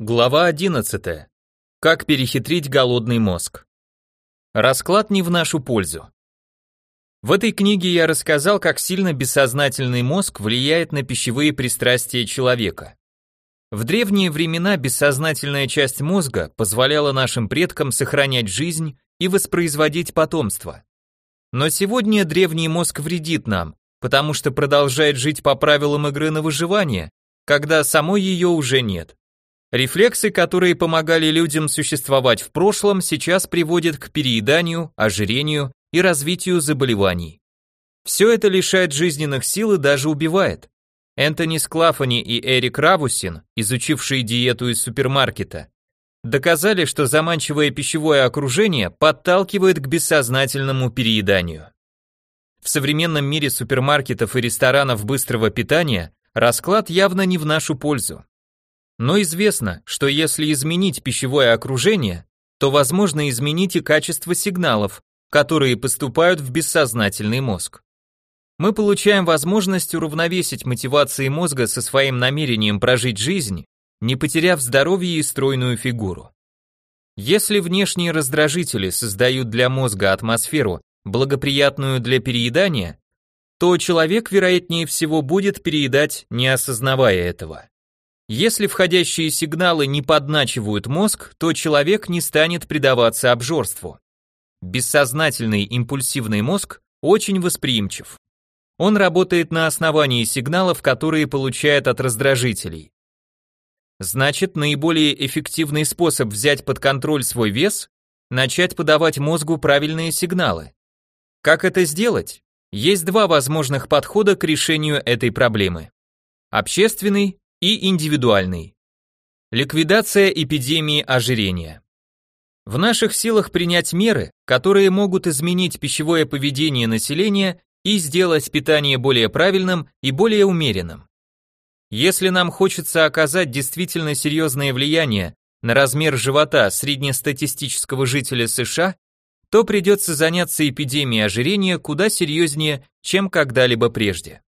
Глава 11. Как перехитрить голодный мозг. Расклад не в нашу пользу. В этой книге я рассказал, как сильно бессознательный мозг влияет на пищевые пристрастия человека. В древние времена бессознательная часть мозга позволяла нашим предкам сохранять жизнь и воспроизводить потомство. Но сегодня древний мозг вредит нам, потому что продолжает жить по правилам игры на выживание, когда самой ее уже нет. Рефлексы, которые помогали людям существовать в прошлом, сейчас приводят к перееданию, ожирению и развитию заболеваний. Все это лишает жизненных сил и даже убивает. Энтони Склафани и Эрик Равусин, изучившие диету из супермаркета, доказали, что заманчивое пищевое окружение подталкивает к бессознательному перееданию. В современном мире супермаркетов и ресторанов быстрого питания расклад явно не в нашу пользу. Но известно, что если изменить пищевое окружение, то возможно изменить и качество сигналов, которые поступают в бессознательный мозг. Мы получаем возможность уравновесить мотивации мозга со своим намерением прожить жизнь, не потеряв здоровье и стройную фигуру. Если внешние раздражители создают для мозга атмосферу, благоприятную для переедания, то человек, вероятнее всего, будет переедать, не осознавая этого. Если входящие сигналы не подначивают мозг, то человек не станет предаваться обжорству. Бессознательный импульсивный мозг очень восприимчив. Он работает на основании сигналов, которые получает от раздражителей. Значит, наиболее эффективный способ взять под контроль свой вес – начать подавать мозгу правильные сигналы. Как это сделать? Есть два возможных подхода к решению этой проблемы. Общественный и индивидуальный. Ликвидация эпидемии ожирения. В наших силах принять меры, которые могут изменить пищевое поведение населения и сделать питание более правильным и более умеренным. Если нам хочется оказать действительно серьезное влияние на размер живота среднестатистического жителя США, то придется заняться эпидемией ожирения куда серьезнее, чем когда-либо прежде.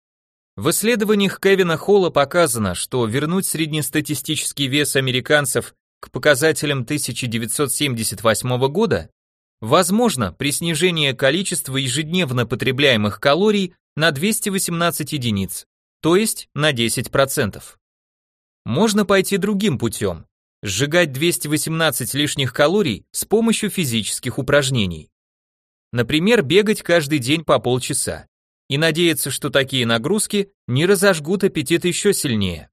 В исследованиях Кевина Холла показано, что вернуть среднестатистический вес американцев к показателям 1978 года возможно при снижении количества ежедневно потребляемых калорий на 218 единиц, то есть на 10%. Можно пойти другим путем, сжигать 218 лишних калорий с помощью физических упражнений. Например, бегать каждый день по полчаса и надеяться, что такие нагрузки не разожгут аппетит еще сильнее.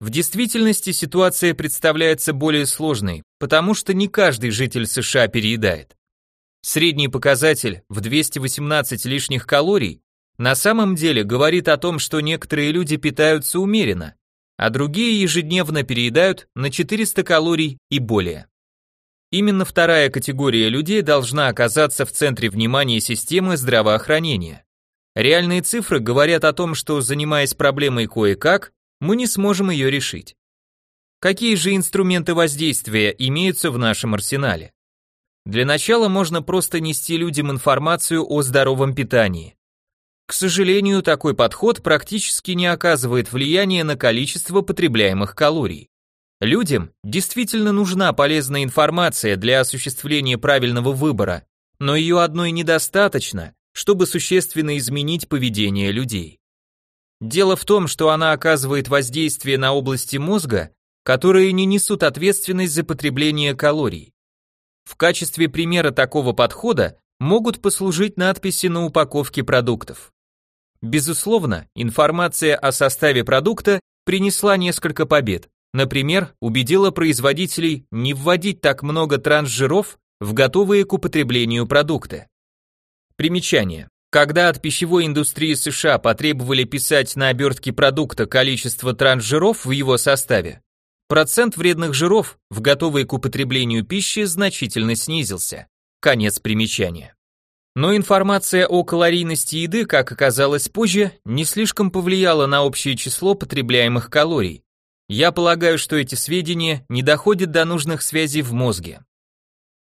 В действительности ситуация представляется более сложной, потому что не каждый житель США переедает. Средний показатель в 218 лишних калорий на самом деле говорит о том, что некоторые люди питаются умеренно, а другие ежедневно переедают на 400 калорий и более. Именно вторая категория людей должна оказаться в центре внимания системы здравоохранения. Реальные цифры говорят о том, что занимаясь проблемой кое-как, мы не сможем ее решить. Какие же инструменты воздействия имеются в нашем арсенале? Для начала можно просто нести людям информацию о здоровом питании. К сожалению, такой подход практически не оказывает влияния на количество потребляемых калорий. Людям действительно нужна полезная информация для осуществления правильного выбора, но ее одной недостаточно, чтобы существенно изменить поведение людей. Дело в том, что она оказывает воздействие на области мозга, которые не несут ответственность за потребление калорий. В качестве примера такого подхода могут послужить надписи на упаковке продуктов. Безусловно, информация о составе продукта принесла несколько побед. Например, убедила производителей не вводить так много трансжиров в готовые к употреблению продукты. Примечание. Когда от пищевой индустрии США потребовали писать на обертке продукта количество трансжиров в его составе, процент вредных жиров в готовой к употреблению пищи значительно снизился. Конец примечания. Но информация о калорийности еды, как оказалось позже, не слишком повлияла на общее число потребляемых калорий. Я полагаю, что эти сведения не доходят до нужных связей в мозге.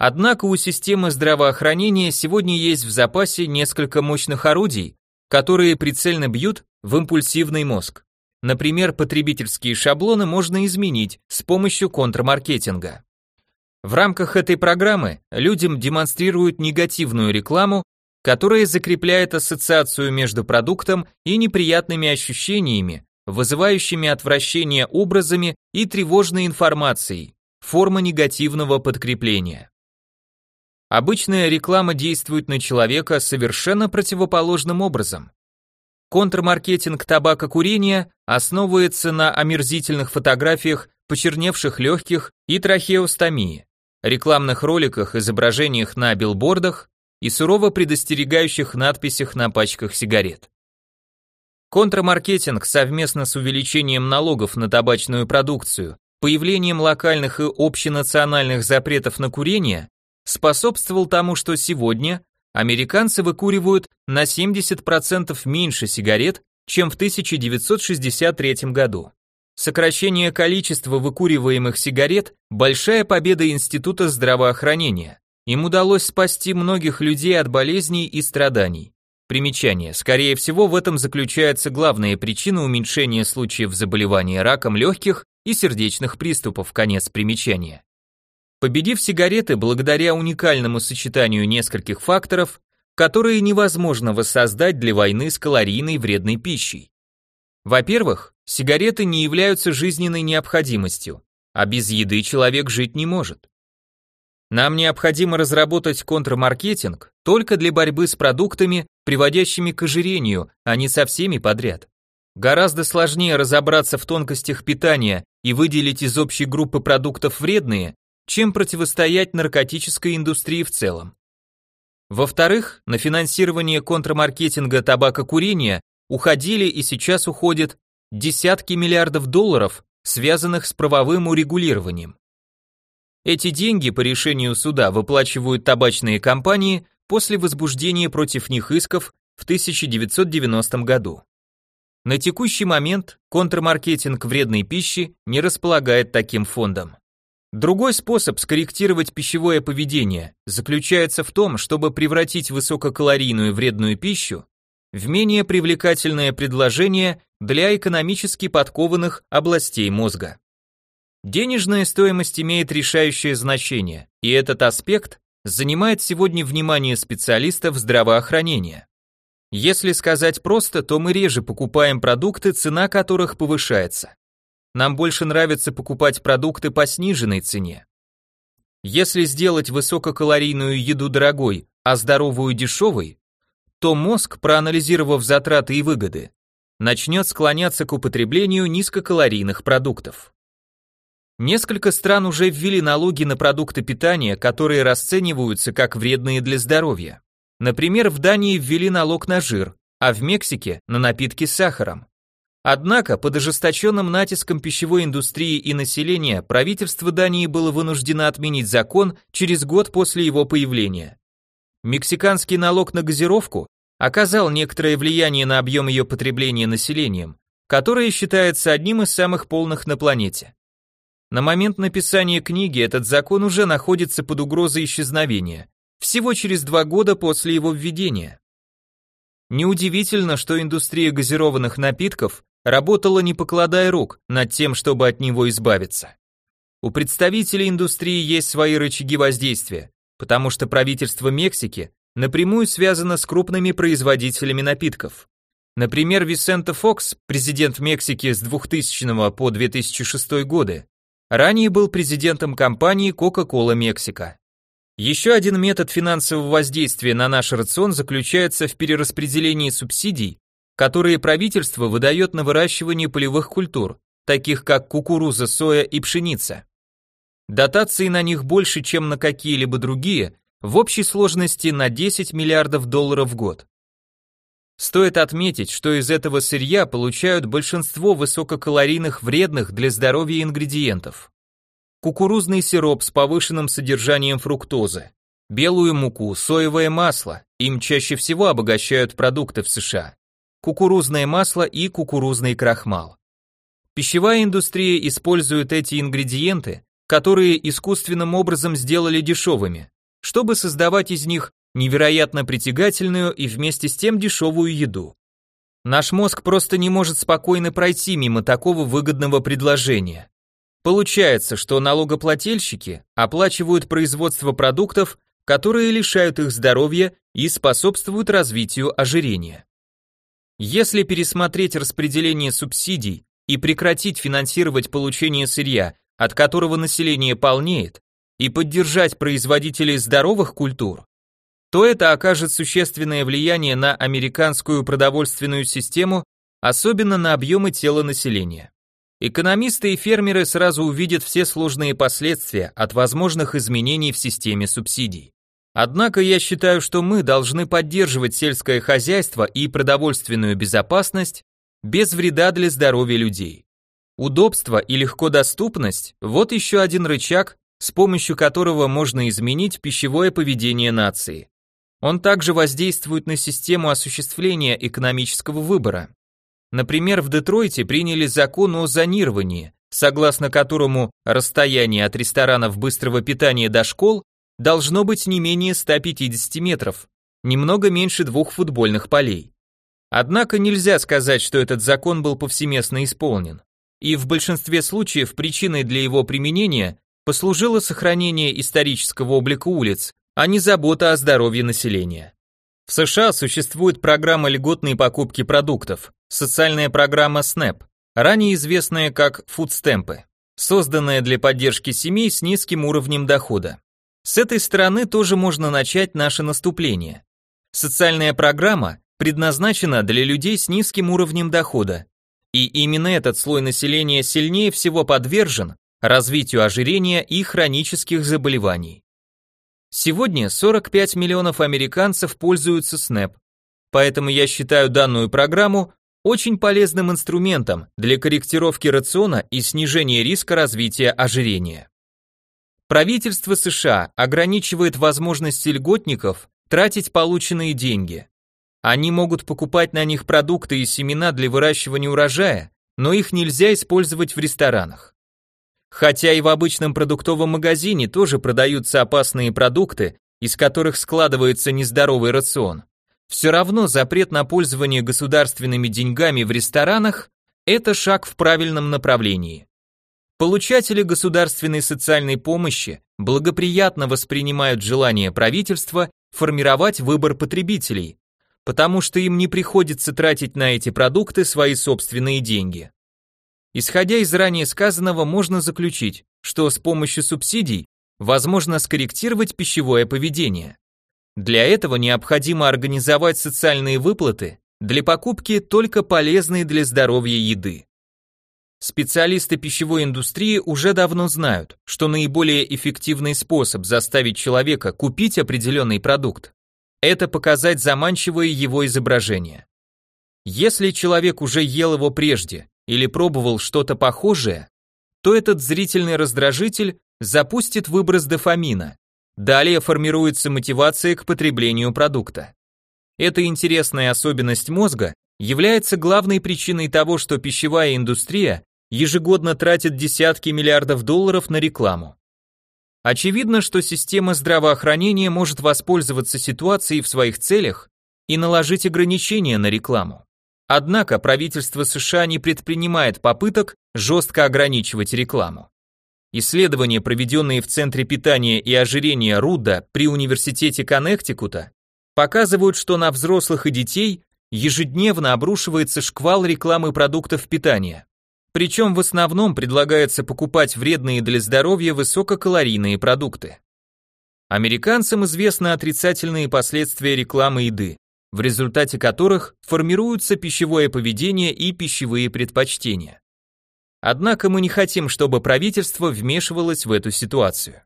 Однако у системы здравоохранения сегодня есть в запасе несколько мощных орудий, которые прицельно бьют в импульсивный мозг. Например, потребительские шаблоны можно изменить с помощью контрмаркетинга. В рамках этой программы людям демонстрируют негативную рекламу, которая закрепляет ассоциацию между продуктом и неприятными ощущениями, вызывающими отвращение образами и тревожной информацией, форма негативного подкрепления. Обычная реклама действует на человека совершенно противоположным образом. Контрмаркетинг табакокурения основывается на омерзительных фотографиях почерневших легких и трахеостомии, рекламных роликах, изображениях на билбордах и сурово предостерегающих надписях на пачках сигарет. Контрмаркетинг совместно с увеличением налогов на табачную продукцию, появлением локальных и общенациональных запретов на курение способствовал тому, что сегодня американцы выкуривают на 70% меньше сигарет, чем в 1963 году. Сокращение количества выкуриваемых сигарет – большая победа Института здравоохранения. Им удалось спасти многих людей от болезней и страданий. Примечание. Скорее всего, в этом заключается главная причина уменьшения случаев заболевания раком легких и сердечных приступов. Конец примечания. Победив сигареты благодаря уникальному сочетанию нескольких факторов, которые невозможно воссоздать для войны с калорийной вредной пищей. Во-первых, сигареты не являются жизненной необходимостью, а без еды человек жить не может. Нам необходимо разработать контрмаркетинг только для борьбы с продуктами, приводящими к ожирению, а не со всеми подряд. Гораздо сложнее разобраться в тонкостях питания и выделить из общей группы продуктов вредные, чем противостоять наркотической индустрии в целом. Во-вторых, на финансирование контрмаркетинга табакокурения уходили и сейчас уходят десятки миллиардов долларов, связанных с правовым урегулированием. Эти деньги по решению суда выплачивают табачные компании после возбуждения против них исков в 1990 году. На текущий момент контрмаркетинг вредной пищи не располагает таким фондом. Другой способ скорректировать пищевое поведение заключается в том, чтобы превратить высококалорийную вредную пищу в менее привлекательное предложение для экономически подкованных областей мозга. Денежная стоимость имеет решающее значение, и этот аспект занимает сегодня внимание специалистов здравоохранения. Если сказать просто, то мы реже покупаем продукты, цена которых повышается. Нам больше нравится покупать продукты по сниженной цене. Если сделать высококалорийную еду дорогой, а здоровую дешевой, то мозг, проанализировав затраты и выгоды, начнет склоняться к употреблению низкокалорийных продуктов. Несколько стран уже ввели налоги на продукты питания, которые расцениваются как вредные для здоровья. Например, в Дании ввели налог на жир, а в Мексике на напитки с сахаром. Однако, под ожесточенным натиском пищевой индустрии и населения, правительство Дании было вынуждено отменить закон через год после его появления. Мексиканский налог на газировку оказал некоторое влияние на объем ее потребления населением, которое считается одним из самых полных на планете. На момент написания книги этот закон уже находится под угрозой исчезновения, всего через два года после его введения. Неудивительно, что индустрия газированных напитков работала не покладая рук над тем, чтобы от него избавиться. У представителей индустрии есть свои рычаги воздействия, потому что правительство Мексики напрямую связано с крупными производителями напитков. Например, Висенто Фокс, президент Мексики с 2000 по 2006 годы, Ранее был президентом компании Coca-Cola Мексика. Еще один метод финансового воздействия на наш рацион заключается в перераспределении субсидий, которые правительство выдает на выращивание полевых культур, таких как кукуруза, соя и пшеница. Дотации на них больше, чем на какие-либо другие, в общей сложности на 10 миллиардов долларов в год. Стоит отметить, что из этого сырья получают большинство высококалорийных вредных для здоровья ингредиентов. Кукурузный сироп с повышенным содержанием фруктозы, белую муку, соевое масло, им чаще всего обогащают продукты в США, кукурузное масло и кукурузный крахмал. Пищевая индустрия использует эти ингредиенты, которые искусственным образом сделали дешевыми, чтобы создавать из них невероятно притягательную и вместе с тем дешевую еду. Наш мозг просто не может спокойно пройти мимо такого выгодного предложения. Получается, что налогоплательщики оплачивают производство продуктов, которые лишают их здоровья и способствуют развитию ожирения. Если пересмотреть распределение субсидий и прекратить финансировать получение сырья, от которого население полнеет, и поддержать производителей здоровых культур, то это окажет существенное влияние на американскую продовольственную систему, особенно на объемы тела населения. Экономисты и фермеры сразу увидят все сложные последствия от возможных изменений в системе субсидий. Однако я считаю, что мы должны поддерживать сельское хозяйство и продовольственную безопасность без вреда для здоровья людей. Удобство и легкодоступность – вот еще один рычаг, с помощью которого можно изменить пищевое поведение нации. Он также воздействует на систему осуществления экономического выбора. Например, в Детройте приняли закон о зонировании, согласно которому расстояние от ресторанов быстрого питания до школ должно быть не менее 150 метров, немного меньше двух футбольных полей. Однако нельзя сказать, что этот закон был повсеместно исполнен. И в большинстве случаев причиной для его применения послужило сохранение исторического облика улиц, а не забота о здоровье населения. В США существует программа льготной покупки продуктов, социальная программа SNAP, ранее известная как фудстемпы, созданная для поддержки семей с низким уровнем дохода. С этой стороны тоже можно начать наше наступление. Социальная программа предназначена для людей с низким уровнем дохода, и именно этот слой населения сильнее всего подвержен развитию ожирения и хронических заболеваний. Сегодня 45 миллионов американцев пользуются СНЭП, поэтому я считаю данную программу очень полезным инструментом для корректировки рациона и снижения риска развития ожирения. Правительство США ограничивает возможности льготников тратить полученные деньги. Они могут покупать на них продукты и семена для выращивания урожая, но их нельзя использовать в ресторанах. Хотя и в обычном продуктовом магазине тоже продаются опасные продукты, из которых складывается нездоровый рацион. Все равно запрет на пользование государственными деньгами в ресторанах – это шаг в правильном направлении. Получатели государственной социальной помощи благоприятно воспринимают желание правительства формировать выбор потребителей, потому что им не приходится тратить на эти продукты свои собственные деньги. Исходя из ранее сказанного, можно заключить, что с помощью субсидий возможно скорректировать пищевое поведение. Для этого необходимо организовать социальные выплаты для покупки только полезной для здоровья еды. Специалисты пищевой индустрии уже давно знают, что наиболее эффективный способ заставить человека купить определенный продукт – это показать заманчивое его изображение. Если человек уже ел его прежде или пробовал что-то похожее, то этот зрительный раздражитель запустит выброс дофамина. Далее формируется мотивация к потреблению продукта. Эта интересная особенность мозга является главной причиной того, что пищевая индустрия ежегодно тратит десятки миллиардов долларов на рекламу. Очевидно, что система здравоохранения может воспользоваться ситуацией в своих целях и наложить ограничения на рекламу. Однако правительство США не предпринимает попыток жестко ограничивать рекламу. Исследования, проведенные в Центре питания и ожирения Руда при Университете Коннектикута, показывают, что на взрослых и детей ежедневно обрушивается шквал рекламы продуктов питания. Причем в основном предлагается покупать вредные для здоровья высококалорийные продукты. Американцам известны отрицательные последствия рекламы еды, в результате которых формируются пищевое поведение и пищевые предпочтения. Однако мы не хотим, чтобы правительство вмешивалось в эту ситуацию.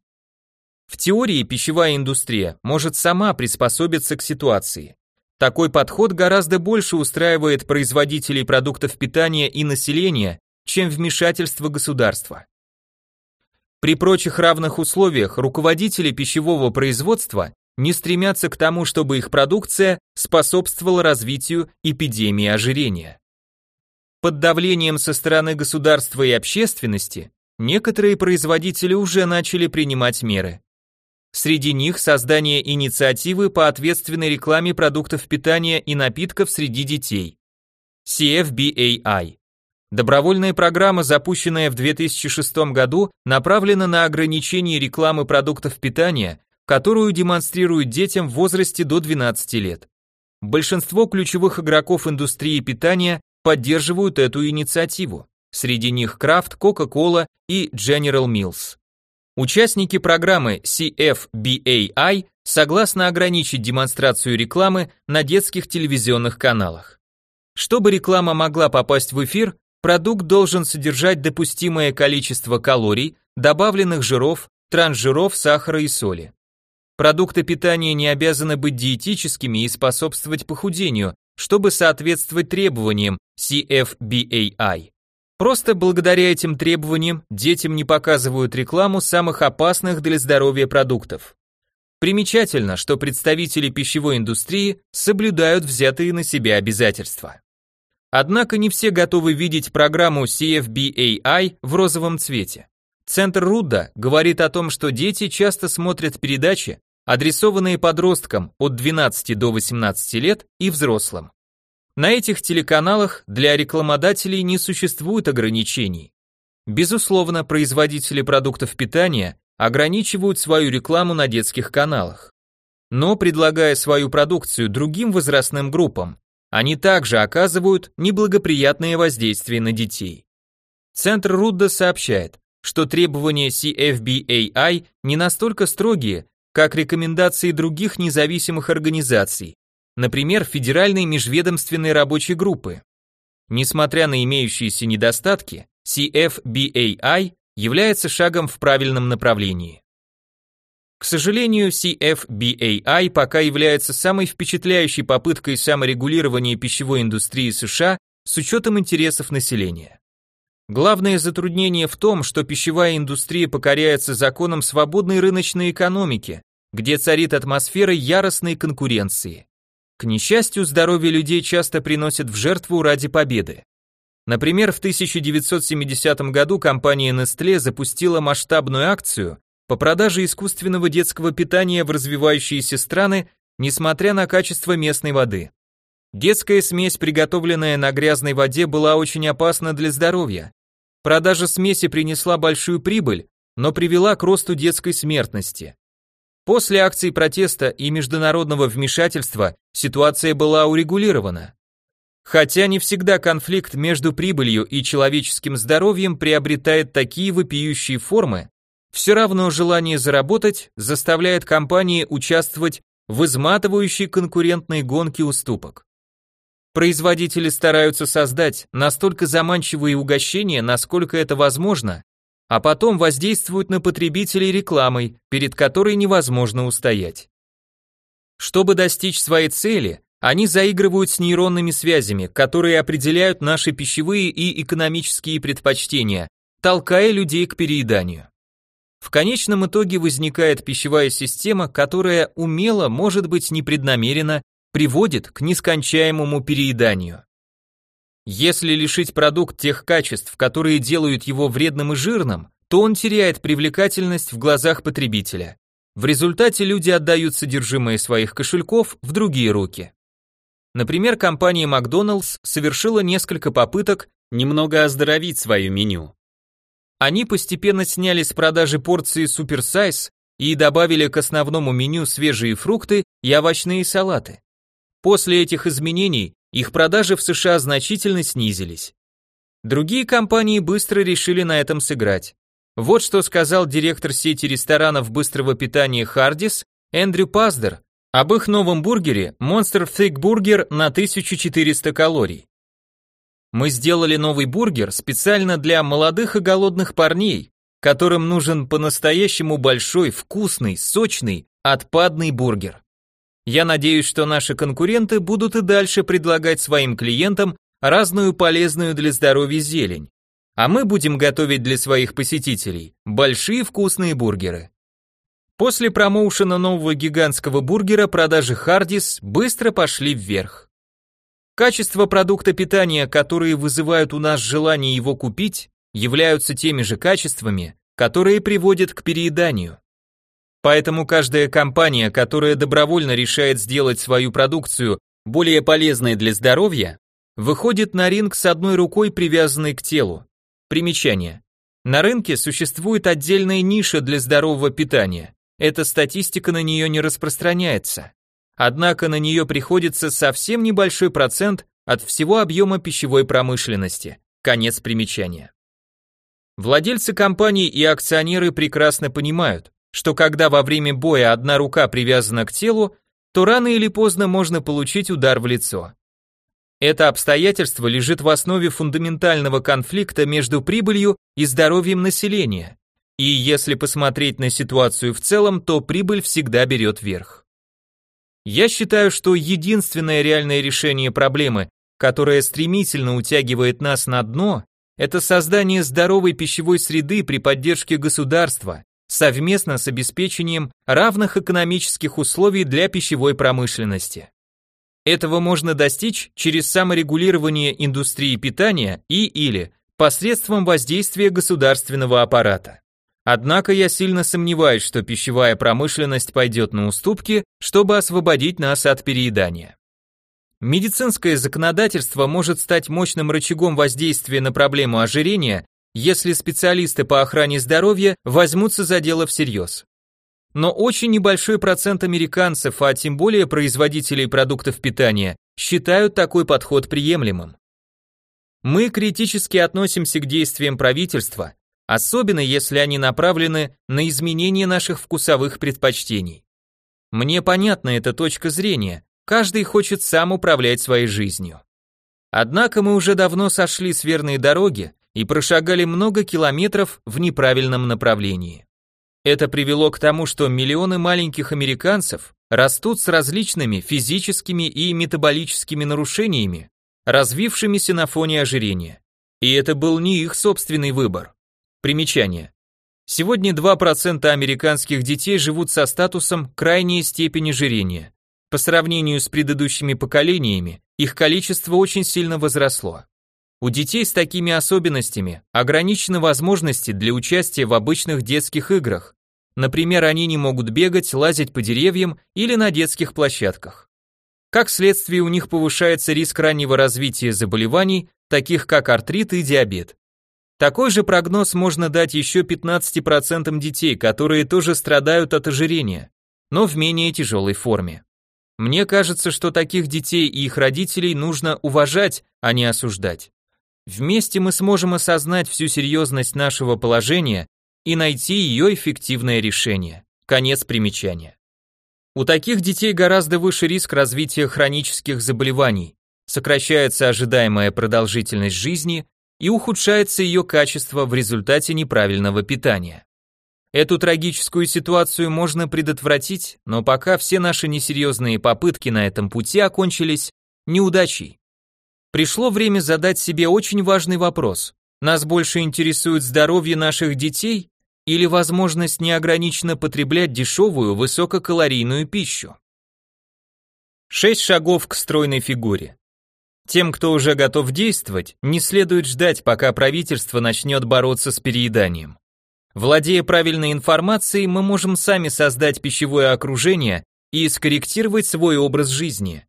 В теории пищевая индустрия может сама приспособиться к ситуации. Такой подход гораздо больше устраивает производителей продуктов питания и населения, чем вмешательство государства. При прочих равных условиях руководители пищевого производства не стремятся к тому, чтобы их продукция способствовала развитию эпидемии ожирения. Под давлением со стороны государства и общественности некоторые производители уже начали принимать меры. Среди них создание инициативы по ответственной рекламе продуктов питания и напитков среди детей. CFBAI. Добровольная программа, запущенная в 2006 году, направлена на ограничение рекламы продуктов питания, которую демонстрируют детям в возрасте до 12 лет. Большинство ключевых игроков индустрии питания поддерживают эту инициативу. Среди них Kraft, Coca-Cola и General Mills. Участники программы CFBAI согласны ограничить демонстрацию рекламы на детских телевизионных каналах. Чтобы реклама могла попасть в эфир, продукт должен содержать допустимое количество калорий, добавленных жиров, трансжиров, сахара и соли. Продукты питания не обязаны быть диетическими и способствовать похудению, чтобы соответствовать требованиям CFBAI. Просто благодаря этим требованиям детям не показывают рекламу самых опасных для здоровья продуктов. Примечательно, что представители пищевой индустрии соблюдают взятые на себя обязательства. Однако не все готовы видеть программу CFBAI в розовом цвете. Центр Рудда говорит о том, что дети часто смотрят передачи, адресованные подросткам от 12 до 18 лет и взрослым. На этих телеканалах для рекламодателей не существует ограничений. Безусловно, производители продуктов питания ограничивают свою рекламу на детских каналах. Но предлагая свою продукцию другим возрастным группам, они также оказывают неблагоприятные воздействия на детей. Центр Рудда сообщает, что требования CFBAI не настолько строгие, как рекомендации других независимых организаций, например, Федеральной межведомственной рабочей группы. Несмотря на имеющиеся недостатки, CFBAI является шагом в правильном направлении. К сожалению, CFBAI пока является самой впечатляющей попыткой саморегулирования пищевой индустрии США с учетом интересов населения. Главное затруднение в том, что пищевая индустрия покоряется законам свободной рыночной экономики, где царит атмосфера яростной конкуренции. К несчастью, здоровье людей часто приносят в жертву ради победы. Например, в 1970 году компания Nestle запустила масштабную акцию по продаже искусственного детского питания в развивающиеся страны, несмотря на качество местной воды. Детская смесь, приготовленная на грязной воде, была очень опасна для здоровья. Продажа смеси принесла большую прибыль, но привела к росту детской смертности. После акций протеста и международного вмешательства ситуация была урегулирована. Хотя не всегда конфликт между прибылью и человеческим здоровьем приобретает такие вопиющие формы, все равно желание заработать заставляет компании участвовать в изматывающей конкурентной гонке уступок. Производители стараются создать настолько заманчивые угощения, насколько это возможно, а потом воздействуют на потребителей рекламой, перед которой невозможно устоять. Чтобы достичь своей цели, они заигрывают с нейронными связями, которые определяют наши пищевые и экономические предпочтения, толкая людей к перееданию. В конечном итоге возникает пищевая система, которая умело, может быть непреднамеренно, приводит к нескончаемому перееданию. Если лишить продукт тех качеств, которые делают его вредным и жирным, то он теряет привлекательность в глазах потребителя. В результате люди отдают содержимое своих кошельков в другие руки. Например, компания Макдоналдс совершила несколько попыток немного оздоровить свое меню. Они постепенно сняли с продажи порции суперсайз и добавили к основному меню свежие фрукты и овощные салаты. После этих изменений их продажи в США значительно снизились. Другие компании быстро решили на этом сыграть. Вот что сказал директор сети ресторанов быстрого питания Хардис Эндрю Паздер об их новом бургере Monster Thick Burger на 1400 калорий. Мы сделали новый бургер специально для молодых и голодных парней, которым нужен по-настоящему большой, вкусный, сочный, отпадный бургер. Я надеюсь, что наши конкуренты будут и дальше предлагать своим клиентам разную полезную для здоровья зелень. А мы будем готовить для своих посетителей большие вкусные бургеры. После промоушена нового гигантского бургера продажи Хардис быстро пошли вверх. Качество продукта питания, которые вызывают у нас желание его купить, являются теми же качествами, которые приводят к перееданию. Поэтому каждая компания, которая добровольно решает сделать свою продукцию более полезной для здоровья, выходит на ринг с одной рукой, привязанной к телу. Примечание. На рынке существует отдельная ниша для здорового питания. Эта статистика на нее не распространяется. Однако на нее приходится совсем небольшой процент от всего объема пищевой промышленности. Конец примечания. Владельцы компаний и акционеры прекрасно понимают, что когда во время боя одна рука привязана к телу, то рано или поздно можно получить удар в лицо. Это обстоятельство лежит в основе фундаментального конфликта между прибылью и здоровьем населения. И если посмотреть на ситуацию в целом, то прибыль всегда берет верх. Я считаю, что единственное реальное решение проблемы, которое стремительно утягивает нас на дно, это создание здоровой пищевой среды при поддержке государства, совместно с обеспечением равных экономических условий для пищевой промышленности. Этого можно достичь через саморегулирование индустрии питания и или посредством воздействия государственного аппарата. Однако я сильно сомневаюсь, что пищевая промышленность пойдет на уступки, чтобы освободить нас от переедания. Медицинское законодательство может стать мощным рычагом воздействия на проблему ожирения, если специалисты по охране здоровья возьмутся за дело всерьез но очень небольшой процент американцев, а тем более производителей продуктов питания, считают такой подход приемлемым. Мы критически относимся к действиям правительства, особенно если они направлены на изменение наших вкусовых предпочтений. Мне понятна эта точка зрения, каждый хочет сам управлять своей жизнью. Однако мы уже давно сошли с верной дороги и прошагали много километров в неправильном направлении. Это привело к тому, что миллионы маленьких американцев растут с различными физическими и метаболическими нарушениями, развившимися на фоне ожирения. И это был не их собственный выбор. Примечание. Сегодня 2% американских детей живут со статусом крайней степени ожирения. По сравнению с предыдущими поколениями, их количество очень сильно возросло. У детей с такими особенностями ограничены возможности для участия в обычных детских играх. Например, они не могут бегать, лазить по деревьям или на детских площадках. Как следствие, у них повышается риск раннего развития заболеваний, таких как артрит и диабет. Такой же прогноз можно дать еще 15% детей, которые тоже страдают от ожирения, но в менее тяжелой форме. Мне кажется, что таких детей и их родителей нужно уважать, а не осуждать. Вместе мы сможем осознать всю серьезность нашего положения и найти ее эффективное решение. Конец примечания. У таких детей гораздо выше риск развития хронических заболеваний, сокращается ожидаемая продолжительность жизни и ухудшается ее качество в результате неправильного питания. Эту трагическую ситуацию можно предотвратить, но пока все наши несерьезные попытки на этом пути окончились неудачей. Пришло время задать себе очень важный вопрос. Нас больше интересует здоровье наших детей или возможность неограниченно потреблять дешевую высококалорийную пищу? Шесть шагов к стройной фигуре. Тем, кто уже готов действовать, не следует ждать, пока правительство начнет бороться с перееданием. Владея правильной информацией, мы можем сами создать пищевое окружение и скорректировать свой образ жизни.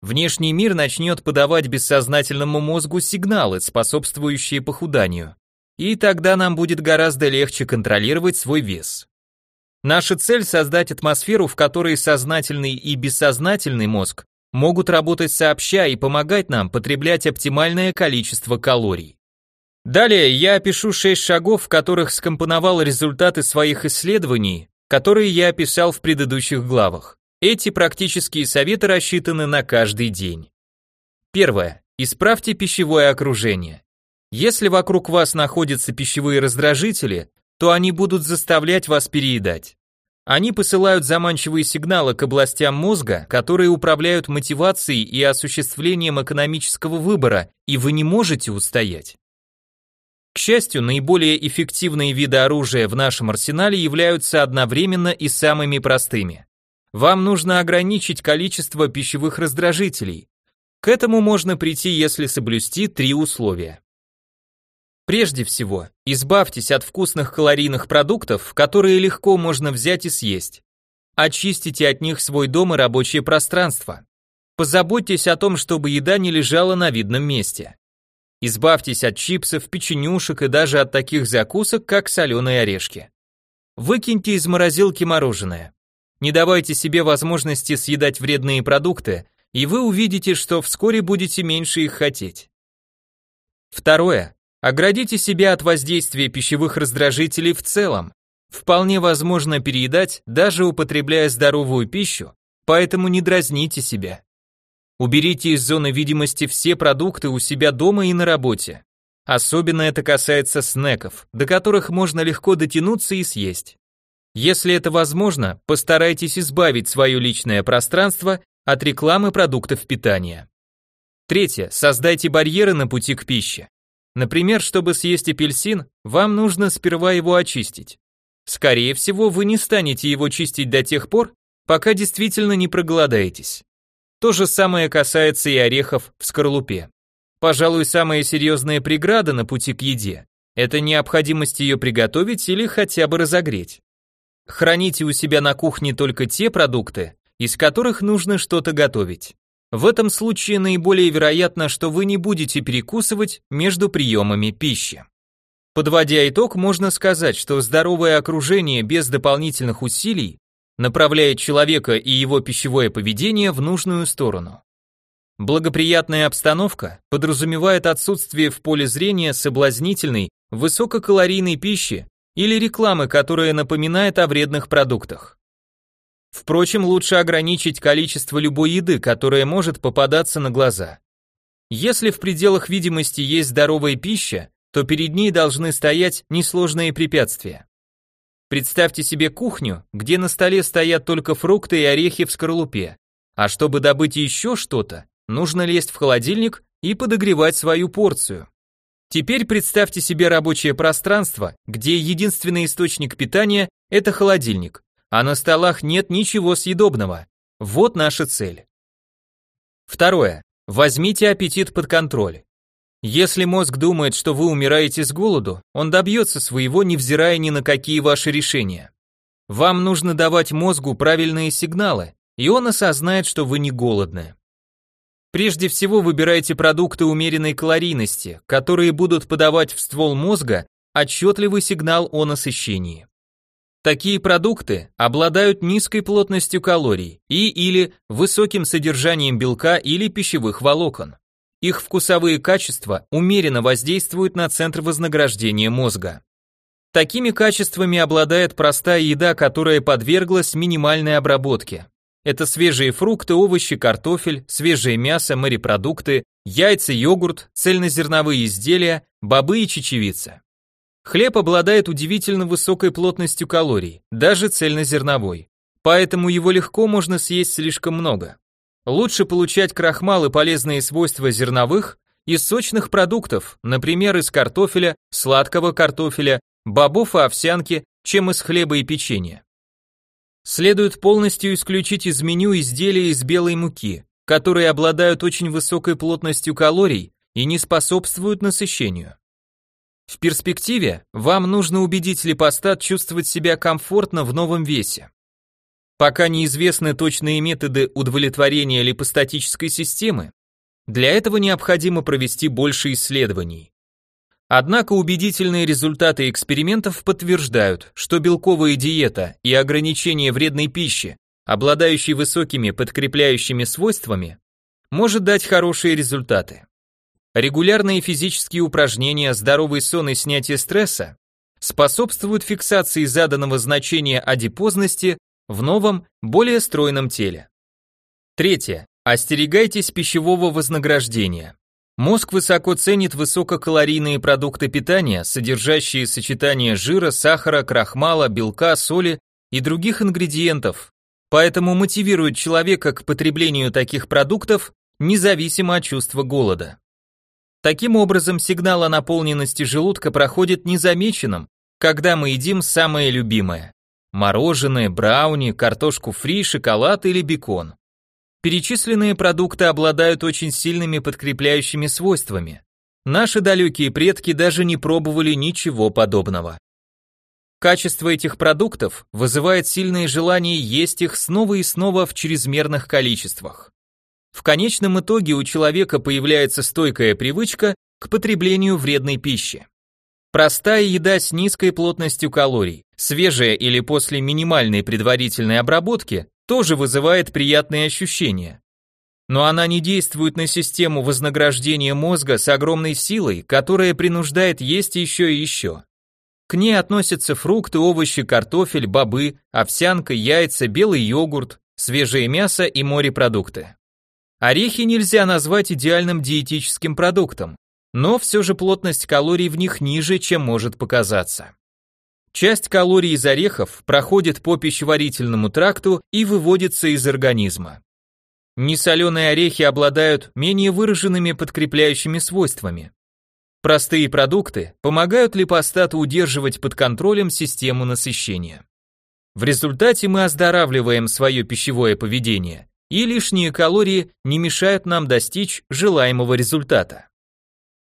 Внешний мир начнет подавать бессознательному мозгу сигналы, способствующие похуданию. И тогда нам будет гораздо легче контролировать свой вес. Наша цель создать атмосферу, в которой сознательный и бессознательный мозг могут работать сообща и помогать нам потреблять оптимальное количество калорий. Далее я опишу шесть шагов, в которых скомпоновал результаты своих исследований, которые я описал в предыдущих главах. Эти практические советы рассчитаны на каждый день. Первое. Исправьте пищевое окружение. Если вокруг вас находятся пищевые раздражители, то они будут заставлять вас переедать. Они посылают заманчивые сигналы к областям мозга, которые управляют мотивацией и осуществлением экономического выбора, и вы не можете устоять. К счастью, наиболее эффективные виды оружия в нашем арсенале являются одновременно и самыми простыми. Вам нужно ограничить количество пищевых раздражителей. К этому можно прийти, если соблюсти три условия. Прежде всего, избавьтесь от вкусных калорийных продуктов, которые легко можно взять и съесть. Очистите от них свой дом и рабочее пространство. позаботьтесь о том, чтобы еда не лежала на видном месте. Избавьтесь от чипсов, печенюшек и даже от таких закусок, как соленые орешки. Выкиньте из морозилки мороженое. Не давайте себе возможности съедать вредные продукты, и вы увидите, что вскоре будете меньше их хотеть. Второе. Оградите себя от воздействия пищевых раздражителей в целом. Вполне возможно переедать, даже употребляя здоровую пищу, поэтому не дразните себя. Уберите из зоны видимости все продукты у себя дома и на работе. Особенно это касается снеков, до которых можно легко дотянуться и съесть. Если это возможно, постарайтесь избавить свое личное пространство от рекламы продуктов питания. Третье. Создайте барьеры на пути к пище. Например, чтобы съесть апельсин, вам нужно сперва его очистить. Скорее всего, вы не станете его чистить до тех пор, пока действительно не проголодаетесь. То же самое касается и орехов в скорлупе. Пожалуй, самая серьезная преграда на пути к еде – это необходимость ее приготовить или хотя бы разогреть. Храните у себя на кухне только те продукты, из которых нужно что-то готовить. В этом случае наиболее вероятно, что вы не будете перекусывать между приемами пищи. Подводя итог, можно сказать, что здоровое окружение без дополнительных усилий направляет человека и его пищевое поведение в нужную сторону. Благоприятная обстановка подразумевает отсутствие в поле зрения соблазнительной, высококалорийной пищи или рекламы, которая напоминает о вредных продуктах. Впрочем, лучше ограничить количество любой еды, которая может попадаться на глаза. Если в пределах видимости есть здоровая пища, то перед ней должны стоять несложные препятствия. Представьте себе кухню, где на столе стоят только фрукты и орехи в скорлупе. А чтобы добыть еще что-то, нужно лезть в холодильник и подогревать свою порцию. Теперь представьте себе рабочее пространство, где единственный источник питания – это холодильник, а на столах нет ничего съедобного. Вот наша цель. Второе. Возьмите аппетит под контроль. Если мозг думает, что вы умираете с голоду, он добьется своего, невзирая ни на какие ваши решения. Вам нужно давать мозгу правильные сигналы, и он осознает, что вы не голодны. Прежде всего выбирайте продукты умеренной калорийности, которые будут подавать в ствол мозга отчетливый сигнал о насыщении. Такие продукты обладают низкой плотностью калорий и или высоким содержанием белка или пищевых волокон. Их вкусовые качества умеренно воздействуют на центр вознаграждения мозга. Такими качествами обладает простая еда, которая подверглась минимальной обработке. Это свежие фрукты, овощи, картофель, свежее мясо, морепродукты, яйца, йогурт, цельнозерновые изделия, бобы и чечевица. Хлеб обладает удивительно высокой плотностью калорий, даже цельнозерновой. Поэтому его легко можно съесть слишком много. Лучше получать крахмал и полезные свойства зерновых из сочных продуктов, например, из картофеля, сладкого картофеля, бобов и овсянки, чем из хлеба и печенья. Следует полностью исключить из меню изделия из белой муки, которые обладают очень высокой плотностью калорий и не способствуют насыщению. В перспективе вам нужно убедить липостат чувствовать себя комфортно в новом весе. Пока неизвестны точные методы удовлетворения липостатической системы, для этого необходимо провести больше исследований. Однако убедительные результаты экспериментов подтверждают, что белковая диета и ограничение вредной пищи, обладающей высокими подкрепляющими свойствами, может дать хорошие результаты. Регулярные физические упражнения, здоровый сон и снятие стресса способствуют фиксации заданного значения адипозности в новом, более стройном теле. Третье. Остерегайтесь пищевого вознаграждения. Мозг высоко ценит высококалорийные продукты питания, содержащие сочетание жира, сахара, крахмала, белка, соли и других ингредиентов, поэтому мотивирует человека к потреблению таких продуктов независимо от чувства голода. Таким образом, сигнал о наполненности желудка проходит незамеченным, когда мы едим самое любимое мороженое, брауни, картошку фри, шоколад или бекон. Перечисленные продукты обладают очень сильными подкрепляющими свойствами. Наши далекие предки даже не пробовали ничего подобного. Качество этих продуктов вызывает сильное желание есть их снова и снова в чрезмерных количествах. В конечном итоге у человека появляется стойкая привычка к потреблению вредной пищи. Простая еда с низкой плотностью калорий, свежая или после минимальной предварительной обработки, тоже вызывает приятные ощущения. Но она не действует на систему вознаграждения мозга с огромной силой, которая принуждает есть еще и еще. К ней относятся фрукты, овощи, картофель, бобы, овсянка, яйца, белый йогурт, свежее мясо и морепродукты. Орехи нельзя назвать идеальным диетическим продуктом, но все же плотность калорий в них ниже, чем может показаться. Часть калорий из орехов проходит по пищеварительному тракту и выводится из организма. Несоленые орехи обладают менее выраженными подкрепляющими свойствами. Простые продукты помогают липостату удерживать под контролем систему насыщения. В результате мы оздоравливаем свое пищевое поведение, и лишние калории не мешают нам достичь желаемого результата.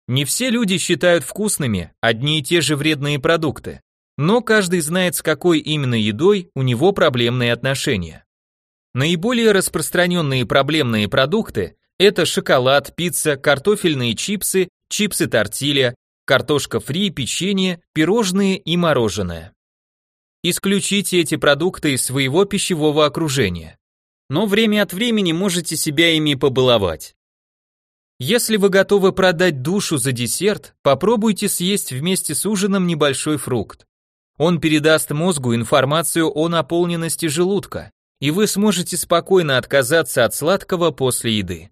Не все люди считают вкусными одни и те же вредные продукты, но каждый знает, с какой именно едой у него проблемные отношения. Наиболее распространенные проблемные продукты – это шоколад, пицца, картофельные чипсы чипсы тортилья, картошка фри, печенье, пирожные и мороженое. Исключите эти продукты из своего пищевого окружения. Но время от времени можете себя ими побаловать. Если вы готовы продать душу за десерт, попробуйте съесть вместе с ужином небольшой фрукт. Он передаст мозгу информацию о наполненности желудка, и вы сможете спокойно отказаться от сладкого после еды.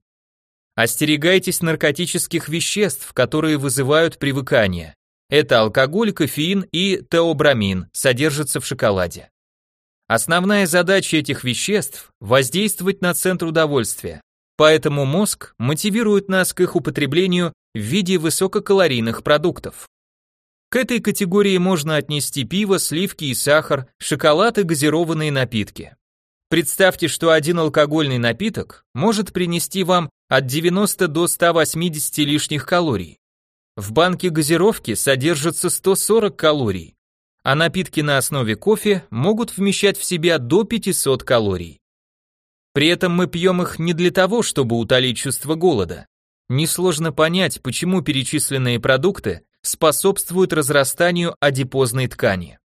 Остерегайтесь наркотических веществ, которые вызывают привыкание. Это алкоголь, кофеин и теобрамин, содержатся в шоколаде. Основная задача этих веществ – воздействовать на центр удовольствия, поэтому мозг мотивирует нас к их употреблению в виде высококалорийных продуктов. К этой категории можно отнести пиво, сливки и сахар, шоколад и газированные напитки. Представьте, что один алкогольный напиток может принести вам от 90 до 180 лишних калорий. В банке газировки содержится 140 калорий, а напитки на основе кофе могут вмещать в себя до 500 калорий. При этом мы пьем их не для того, чтобы утолить чувство голода. Несложно понять, почему перечисленные продукты способствуют разрастанию адипозной ткани.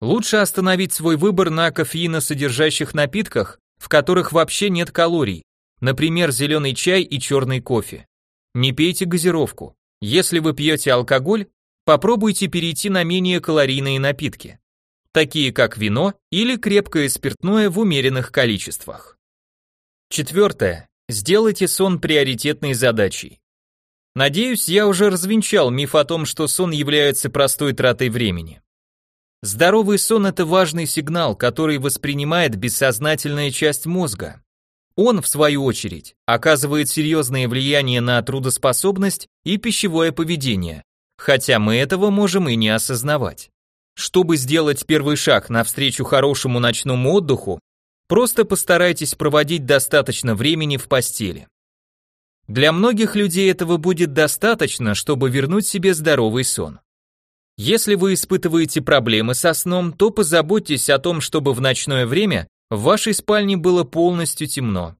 Лучше остановить свой выбор на кофеиносодержащих напитках, в которых вообще нет калорий, например, зеленый чай и черный кофе. Не пейте газировку. Если вы пьете алкоголь, попробуйте перейти на менее калорийные напитки, такие как вино или крепкое спиртное в умеренных количествах. Четвертое. Сделайте сон приоритетной задачей. Надеюсь, я уже развенчал миф о том, что сон является простой тратой времени. Здоровый сон – это важный сигнал, который воспринимает бессознательная часть мозга. Он, в свою очередь, оказывает серьезное влияние на трудоспособность и пищевое поведение, хотя мы этого можем и не осознавать. Чтобы сделать первый шаг навстречу хорошему ночному отдыху, просто постарайтесь проводить достаточно времени в постели. Для многих людей этого будет достаточно, чтобы вернуть себе здоровый сон. Если вы испытываете проблемы со сном, то позаботьтесь о том, чтобы в ночное время в вашей спальне было полностью темно.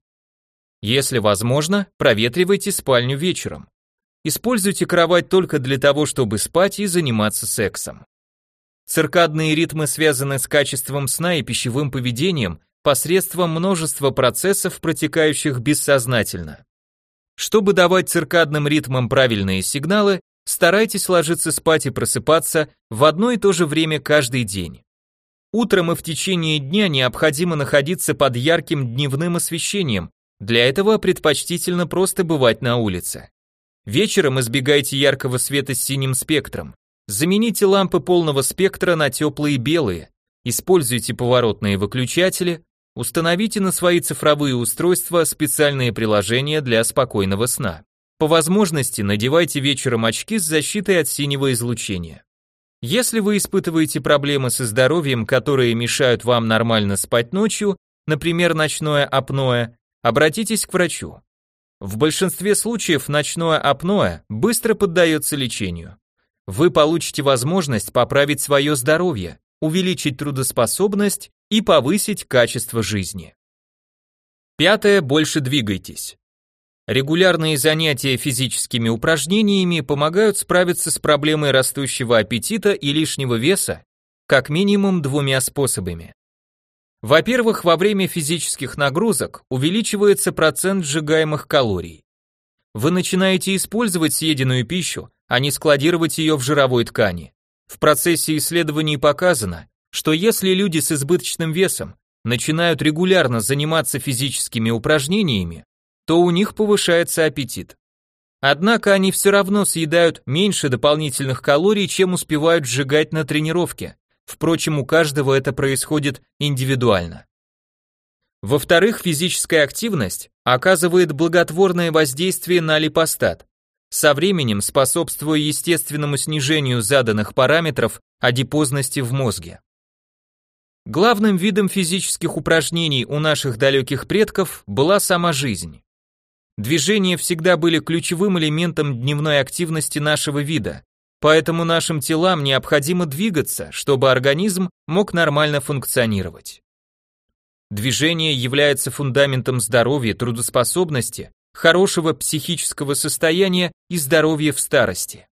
Если возможно, проветривайте спальню вечером. Используйте кровать только для того, чтобы спать и заниматься сексом. Циркадные ритмы связаны с качеством сна и пищевым поведением посредством множества процессов, протекающих бессознательно. Чтобы давать циркадным ритмам правильные сигналы, Старайтесь ложиться спать и просыпаться в одно и то же время каждый день. Утром и в течение дня необходимо находиться под ярким дневным освещением, для этого предпочтительно просто бывать на улице. Вечером избегайте яркого света с синим спектром. Замените лампы полного спектра на теплые белые. Используйте поворотные выключатели. Установите на свои цифровые устройства специальные приложения для спокойного сна. По возможности надевайте вечером очки с защитой от синего излучения. Если вы испытываете проблемы со здоровьем, которые мешают вам нормально спать ночью, например, ночное апноэ, обратитесь к врачу. В большинстве случаев ночное апноэ быстро поддается лечению. Вы получите возможность поправить свое здоровье, увеличить трудоспособность и повысить качество жизни. Пятое, больше двигайтесь. Регулярные занятия физическими упражнениями помогают справиться с проблемой растущего аппетита и лишнего веса как минимум двумя способами. Во-первых, во время физических нагрузок увеличивается процент сжигаемых калорий. Вы начинаете использовать съеденную пищу, а не складировать ее в жировой ткани. В процессе исследований показано, что если люди с избыточным весом начинают регулярно заниматься физическими упражнениями, то у них повышается аппетит. Однако они все равно съедают меньше дополнительных калорий, чем успевают сжигать на тренировке. Впрочем, у каждого это происходит индивидуально. Во-вторых, физическая активность оказывает благотворное воздействие на липостат, со временем способствуя естественному снижению заданных параметров адипозности в мозге. Главным видом физических упражнений у наших далеких предков была сама жизнь. Движения всегда были ключевым элементом дневной активности нашего вида, поэтому нашим телам необходимо двигаться, чтобы организм мог нормально функционировать. Движение является фундаментом здоровья, трудоспособности, хорошего психического состояния и здоровья в старости.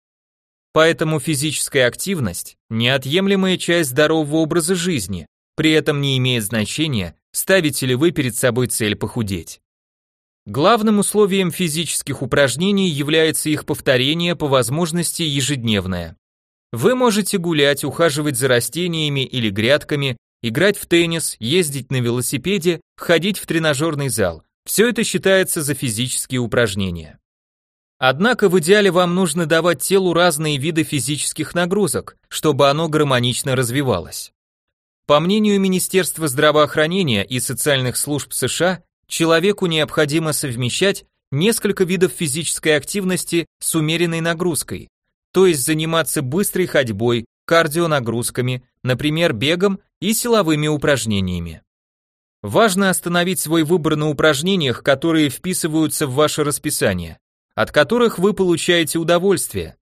Поэтому физическая активность – неотъемлемая часть здорового образа жизни, при этом не имеет значения, ставите ли вы перед собой цель похудеть. Главным условием физических упражнений является их повторение по возможности ежедневное. Вы можете гулять, ухаживать за растениями или грядками, играть в теннис, ездить на велосипеде, ходить в тренажерный зал. Все это считается за физические упражнения. Однако в идеале вам нужно давать телу разные виды физических нагрузок, чтобы оно гармонично развивалось. По мнению Министерства здравоохранения и социальных служб США, Человеку необходимо совмещать несколько видов физической активности с умеренной нагрузкой, то есть заниматься быстрой ходьбой, кардионагрузками, например, бегом и силовыми упражнениями. Важно остановить свой выбор на упражнениях, которые вписываются в ваше расписание, от которых вы получаете удовольствие.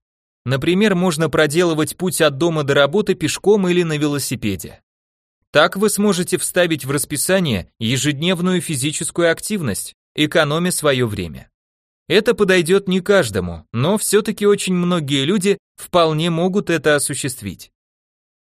Например, можно проделывать путь от дома до работы пешком или на велосипеде. Так вы сможете вставить в расписание ежедневную физическую активность, экономя свое время. Это подойдет не каждому, но все-таки очень многие люди вполне могут это осуществить.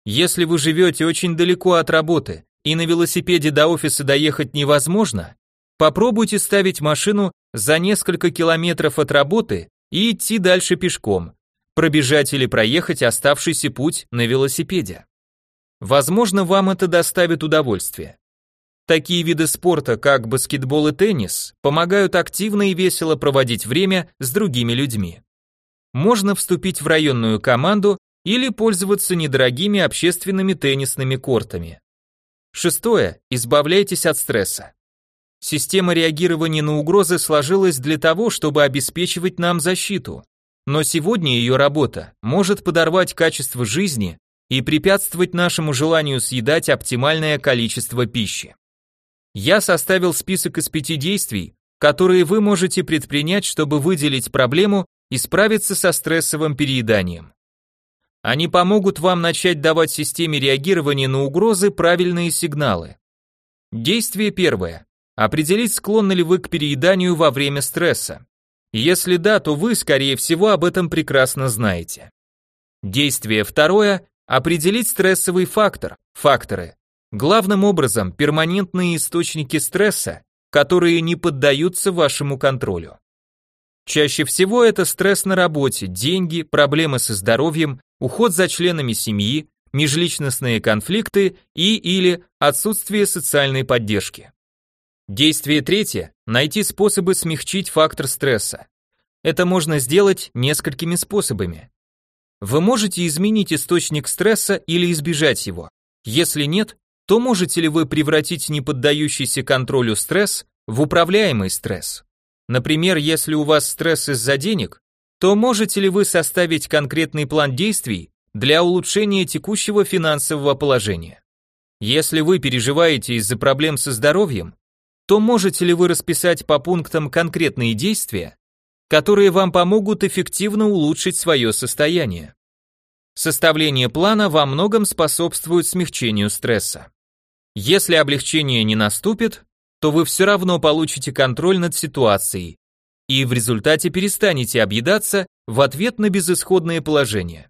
Если вы живете очень далеко от работы и на велосипеде до офиса доехать невозможно, попробуйте ставить машину за несколько километров от работы и идти дальше пешком, пробежать или проехать оставшийся путь на велосипеде. Возможно, вам это доставит удовольствие. Такие виды спорта, как баскетбол и теннис, помогают активно и весело проводить время с другими людьми. Можно вступить в районную команду или пользоваться недорогими общественными теннисными кортами. Шестое. Избавляйтесь от стресса. Система реагирования на угрозы сложилась для того, чтобы обеспечивать нам защиту. Но сегодня ее работа может подорвать качество жизни и препятствовать нашему желанию съедать оптимальное количество пищи. Я составил список из пяти действий, которые вы можете предпринять, чтобы выделить проблему и справиться со стрессовым перееданием. Они помогут вам начать давать системе реагирования на угрозы правильные сигналы. Действие первое. Определить, склонны ли вы к перееданию во время стресса. Если да, то вы, скорее всего, об этом прекрасно знаете. Действие второе Определить стрессовый фактор, факторы. Главным образом, перманентные источники стресса, которые не поддаются вашему контролю. Чаще всего это стресс на работе, деньги, проблемы со здоровьем, уход за членами семьи, межличностные конфликты и или отсутствие социальной поддержки. Действие третье – найти способы смягчить фактор стресса. Это можно сделать несколькими способами. Вы можете изменить источник стресса или избежать его. Если нет, то можете ли вы превратить неподдающийся контролю стресс в управляемый стресс? Например, если у вас стресс из-за денег, то можете ли вы составить конкретный план действий для улучшения текущего финансового положения? Если вы переживаете из-за проблем со здоровьем, то можете ли вы расписать по пунктам конкретные действия, которые вам помогут эффективно улучшить свое состояние. Составление плана во многом способствует смягчению стресса. Если облегчение не наступит, то вы все равно получите контроль над ситуацией. и в результате перестанете объедаться в ответ на безысходное положение.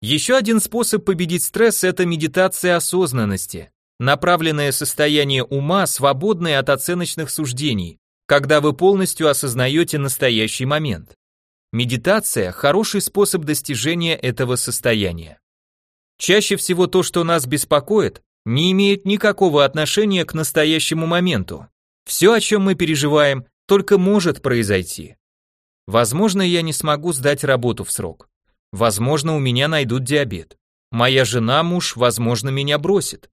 Еще один способ победить стресс – это медитация осознанности, направленное состояние ума, свободное от оценочных суждений, когда вы полностью осознаете настоящий момент. Медитация – хороший способ достижения этого состояния. Чаще всего то, что нас беспокоит, не имеет никакого отношения к настоящему моменту. Все, о чем мы переживаем, только может произойти. Возможно, я не смогу сдать работу в срок. Возможно, у меня найдут диабет. Моя жена, муж, возможно, меня бросит.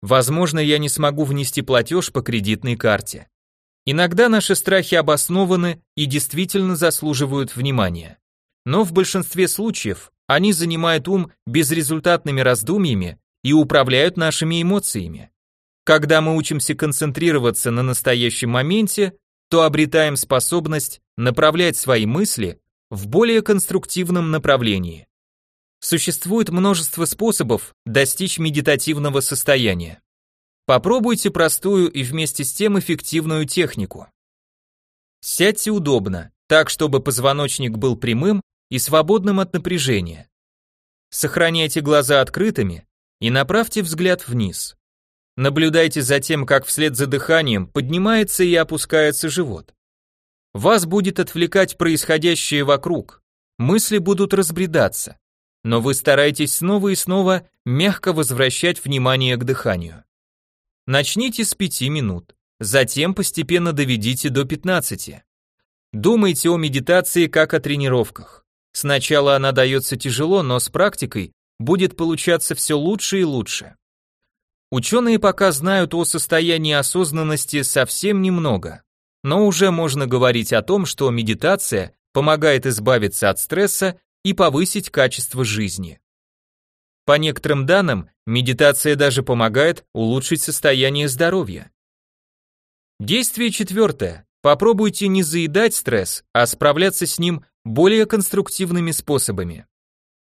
Возможно, я не смогу внести платеж по кредитной карте. Иногда наши страхи обоснованы и действительно заслуживают внимания. Но в большинстве случаев они занимают ум безрезультатными раздумьями и управляют нашими эмоциями. Когда мы учимся концентрироваться на настоящем моменте, то обретаем способность направлять свои мысли в более конструктивном направлении. Существует множество способов достичь медитативного состояния. Попробуйте простую и вместе с тем эффективную технику. Сядьте удобно, так чтобы позвоночник был прямым и свободным от напряжения. Сохраняйте глаза открытыми и направьте взгляд вниз. Наблюдайте за тем, как вслед за дыханием поднимается и опускается живот. Вас будет отвлекать происходящее вокруг, мысли будут разбредаться, но вы стараетесь снова и снова мягко возвращать внимание к дыханию. Начните с 5 минут, затем постепенно доведите до 15. Думайте о медитации как о тренировках. Сначала она дается тяжело, но с практикой будет получаться все лучше и лучше. Ученые пока знают о состоянии осознанности совсем немного, но уже можно говорить о том, что медитация помогает избавиться от стресса и повысить качество жизни. По некоторым данным, медитация даже помогает улучшить состояние здоровья. Действие четвертое. Попробуйте не заедать стресс, а справляться с ним более конструктивными способами.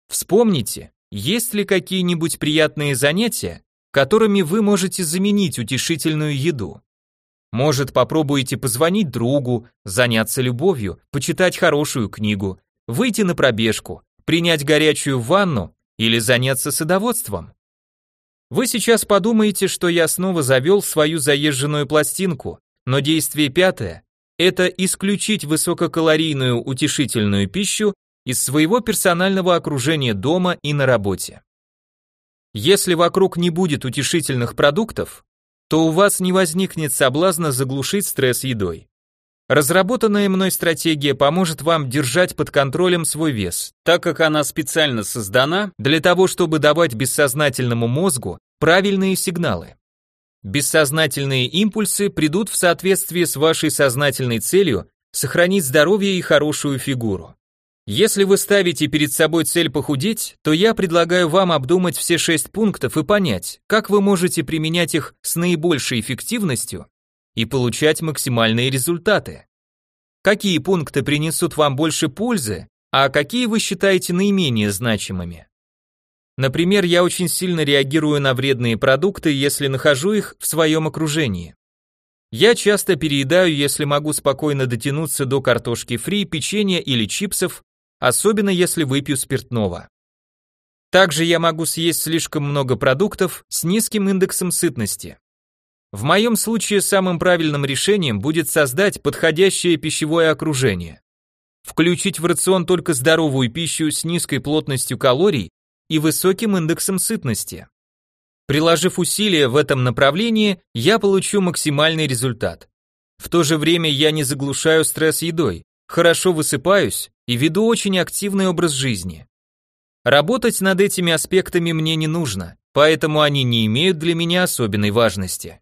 Вспомните, есть ли какие-нибудь приятные занятия, которыми вы можете заменить утешительную еду. Может, попробуете позвонить другу, заняться любовью, почитать хорошую книгу, выйти на пробежку, принять горячую ванну или заняться садоводством. Вы сейчас подумаете, что я снова завел свою заезженную пластинку, но действие пятое – это исключить высококалорийную утешительную пищу из своего персонального окружения дома и на работе. Если вокруг не будет утешительных продуктов, то у вас не возникнет соблазна заглушить стресс едой. Разработанная мной стратегия поможет вам держать под контролем свой вес, так как она специально создана для того, чтобы давать бессознательному мозгу правильные сигналы. Бессознательные импульсы придут в соответствии с вашей сознательной целью сохранить здоровье и хорошую фигуру. Если вы ставите перед собой цель похудеть, то я предлагаю вам обдумать все шесть пунктов и понять, как вы можете применять их с наибольшей эффективностью и получать максимальные результаты. Какие пункты принесут вам больше пользы, а какие вы считаете наименее значимыми? Например, я очень сильно реагирую на вредные продукты, если нахожу их в своем окружении. Я часто переедаю, если могу спокойно дотянуться до картошки фри, печенья или чипсов, особенно если выпью спиртного. Также я могу съесть слишком много продуктов с низким индексом сытности. В моем случае самым правильным решением будет создать подходящее пищевое окружение. Включить в рацион только здоровую пищу с низкой плотностью калорий и высоким индексом сытности. Приложив усилия в этом направлении, я получу максимальный результат. В то же время я не заглушаю стресс едой, хорошо высыпаюсь и веду очень активный образ жизни. Работать над этими аспектами мне не нужно, поэтому они не имеют для меня особенной важности.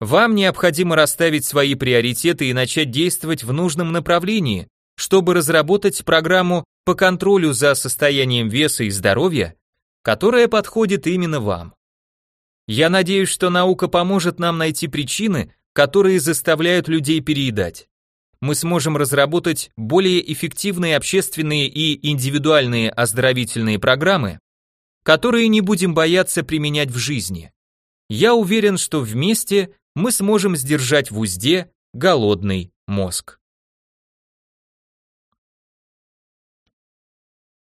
Вам необходимо расставить свои приоритеты и начать действовать в нужном направлении, чтобы разработать программу по контролю за состоянием веса и здоровья, которая подходит именно вам. Я надеюсь, что наука поможет нам найти причины, которые заставляют людей переедать мы сможем разработать более эффективные общественные и индивидуальные оздоровительные программы, которые не будем бояться применять в жизни. Я уверен, что вместе мы сможем сдержать в узде голодный мозг.